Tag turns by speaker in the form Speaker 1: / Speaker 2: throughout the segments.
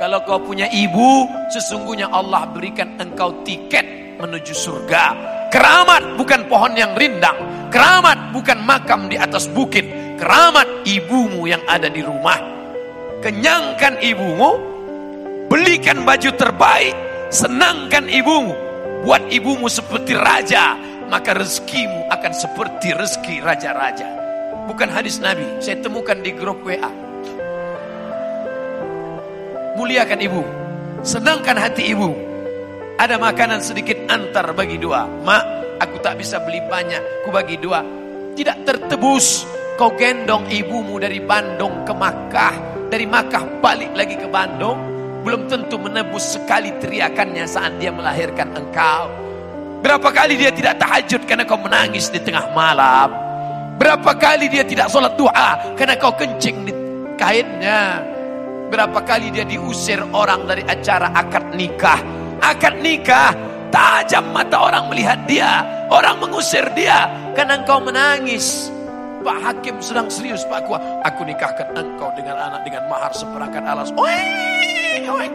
Speaker 1: Kalau kau punya ibu, sesungguhnya Allah berikan engkau tiket menuju surga. Keramat bukan pohon yang rindang. Keramat bukan makam di atas bukit. Keramat ibumu yang ada di rumah. Kenyangkan ibumu, belikan baju terbaik, senangkan ibumu. Buat ibumu seperti raja, maka rezekimu akan seperti rezeki raja-raja. Bukan hadis Nabi, saya temukan di grup WA muliakan ibu, senangkan hati ibu. Ada makanan sedikit antar bagi dua. Mak, aku tak bisa beli banyak, ku bagi dua. Tidak tertebus kau gendong ibumu dari Bandung ke Makkah, dari Makkah balik lagi ke Bandung, belum tentu menebus sekali teriakannya saat dia melahirkan engkau. Berapa kali dia tidak tahajud karena kau menangis di tengah malam. Berapa kali dia tidak sholat doa karena kau kencing di kainnya. Berapa kali dia diusir orang dari acara akad nikah. Akad nikah, tajam mata orang melihat dia. Orang mengusir dia karena engkau menangis. Pak Hakim sedang serius Pak Kuah. Aku nikahkan engkau dengan anak dengan mahar seperangkat alas. Oi, oi.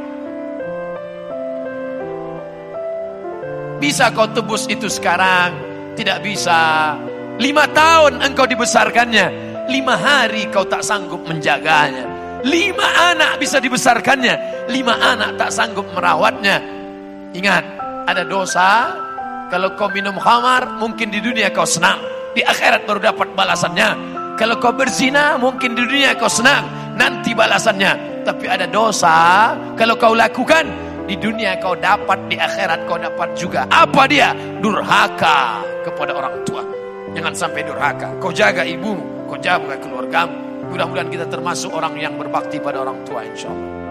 Speaker 1: Bisa kau tebus itu sekarang? Tidak bisa. Lima tahun engkau dibesarkannya. Lima hari kau tak sanggup menjaganya. Lima anak bisa dibesarkannya. Lima anak tak sanggup merawatnya. Ingat, ada dosa. Kalau kau minum khamar, mungkin di dunia kau senang. Di akhirat baru dapat balasannya. Kalau kau berzina, mungkin di dunia kau senang. Nanti balasannya. Tapi ada dosa, kalau kau lakukan, di dunia kau dapat, di akhirat kau dapat juga. Apa dia? Durhaka kepada orang tua. Jangan sampai durhaka. Kau jaga ibumu, kau jaga keluargamu. Mudah-mudahan kita termasuk orang yang berbakti pada orang tua insya Allah.